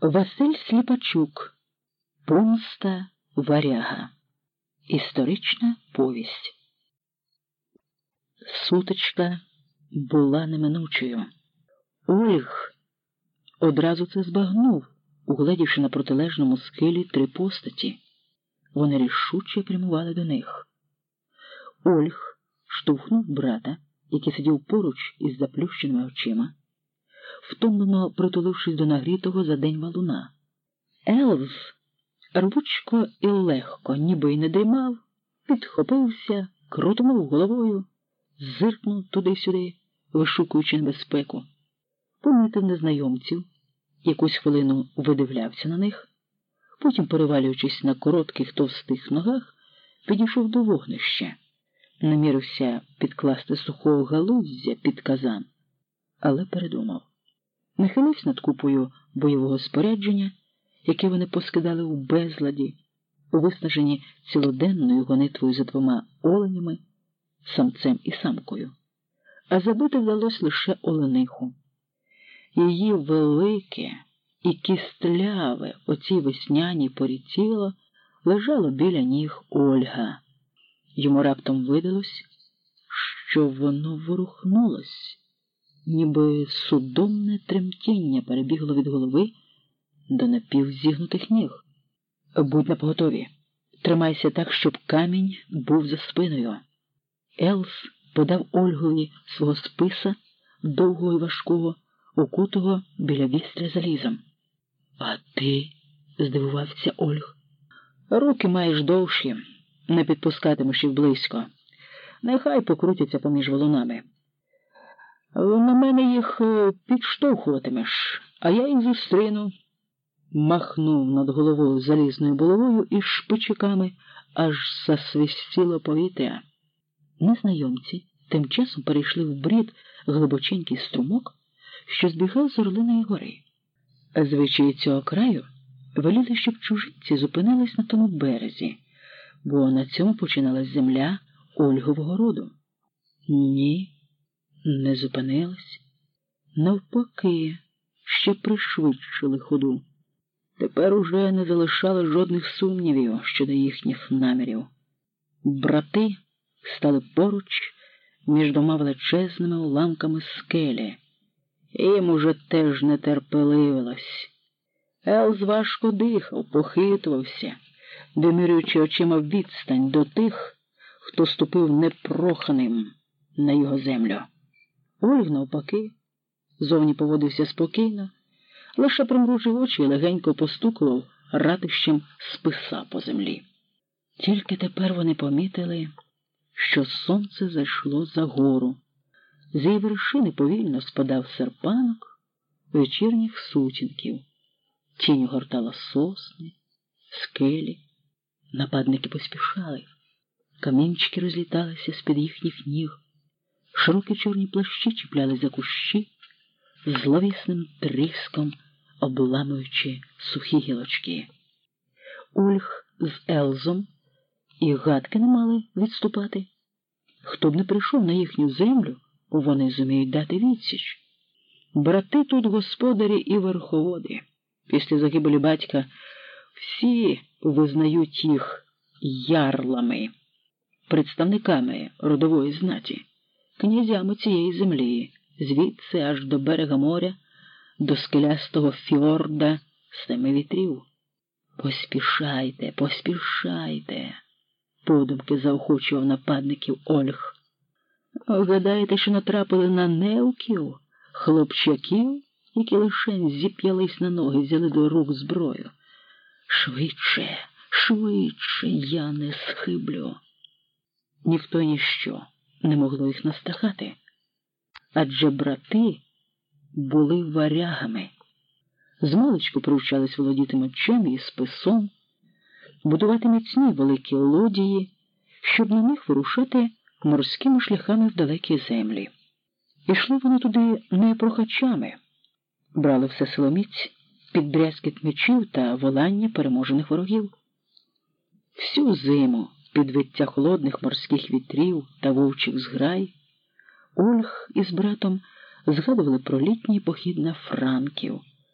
Василь Сліпачук Помста Варяга. Історична повість. Сутичка була неминучою. Ольг одразу це збагнув, угледівши на протилежному схилі три постаті. Вони рішуче прямували до них. Ольг штовхнув брата, який сидів поруч із заплющеними очима втомлено притулившись до нагрітого за день валуна. Елз рвучко і легко, ніби й не дрімав, підхопився, крутнув головою, зиркнув туди-сюди, вишукуючи небезпеку, помітив незнайомців, якусь хвилину видивлявся на них, потім, перевалюючись на коротких товстих ногах, підійшов до вогнища, намірився підкласти сухого галуздя під казан, але передумав нахилився над купою бойового спорядження, яке вони поскидали у безладі, виснажені цілоденною гонитвою за двома оленями, самцем і самкою. А забити вдалося лише олениху. Її велике і кістляве оцій весняній порі тіло лежало біля ніг Ольга. Йому раптом видалось, що воно ворухнулось ніби судомне тремтіння перебігло від голови до напівзігнутих ніг. Будь на поготові. Тримайся так, щоб камінь був за спиною. Елс подав Ольгові свого списа, довгого і важкого, укутого біля вістря залізом. А ти? здивувався Ольг. Руки маєш довші, не підпускатимеш їх близько. Нехай покрутяться поміж волунами. На мене їх е, підштовхуватимеш, а я їх зустріну. Махнув над головою залізною булавою і шпичиками аж засвистіло повітря. Незнайомці тим часом перейшли в брід глибоченький струмок, що збігав з Орлиної гори. Звичаї цього краю веліли, щоб чужинці зупинились на тому березі, бо на цьому починалась земля Ольгового роду. Ні не зупинились, навпаки, ще пришвидшили ходу. Тепер уже не залишали жодних сумнівів щодо їхніх намірів. Брати стали поруч між двома величезними уламками скелі. Їм уже теж не терпеливилось. Елз важко дихав, похитувався, вимірюючи очима відстань до тих, хто ступив непроханим на його землю. Ольг, навпаки, зовні поводився спокійно, лише примружив очі і легенько постукував ратищем списа по землі. Тільки тепер вони помітили, що сонце зайшло за гору. З її вершини повільно спадав серпанок вечірніх сутінків. Тінь гортала сосни, скелі. Нападники поспішали, камінчики розліталися з-під їхніх ніг. Широкі чорні плащі чіпляли за кущі, зловісним тріском обламуючи сухі гілочки. Ульх з Елзом і гадки не мали відступати. Хто б не прийшов на їхню землю, вони зуміють дати відсіч. Брати тут господарі і верховоди. Після загибелі батька всі визнають їх ярлами, представниками родової знаті князями цієї землі, звідси аж до берега моря, до скелястого фьорда семи вітрів. Поспішайте, поспішайте, подумки заохочував нападників Ольг. Гадаєте, що натрапили на неуків, хлопчаків, які лише зіп'ялись на ноги, взяли до рук зброю. Швидше, швидше я не схиблю. Ніхто ніщо не могло їх настахати, адже брати були варягами. Змалечку привчались володіти мечем і списом, будувати міцні великі лодії, щоб на них вирушати морськими шляхами в далекі землі. Ішли вони туди не прохачами, брали все силоміць під брязкіт мечів та волання переможених ворогів. Всю зиму під виття холодних морських вітрів та вовчих зграй, Ольг із братом згадували про літній похід на Франків,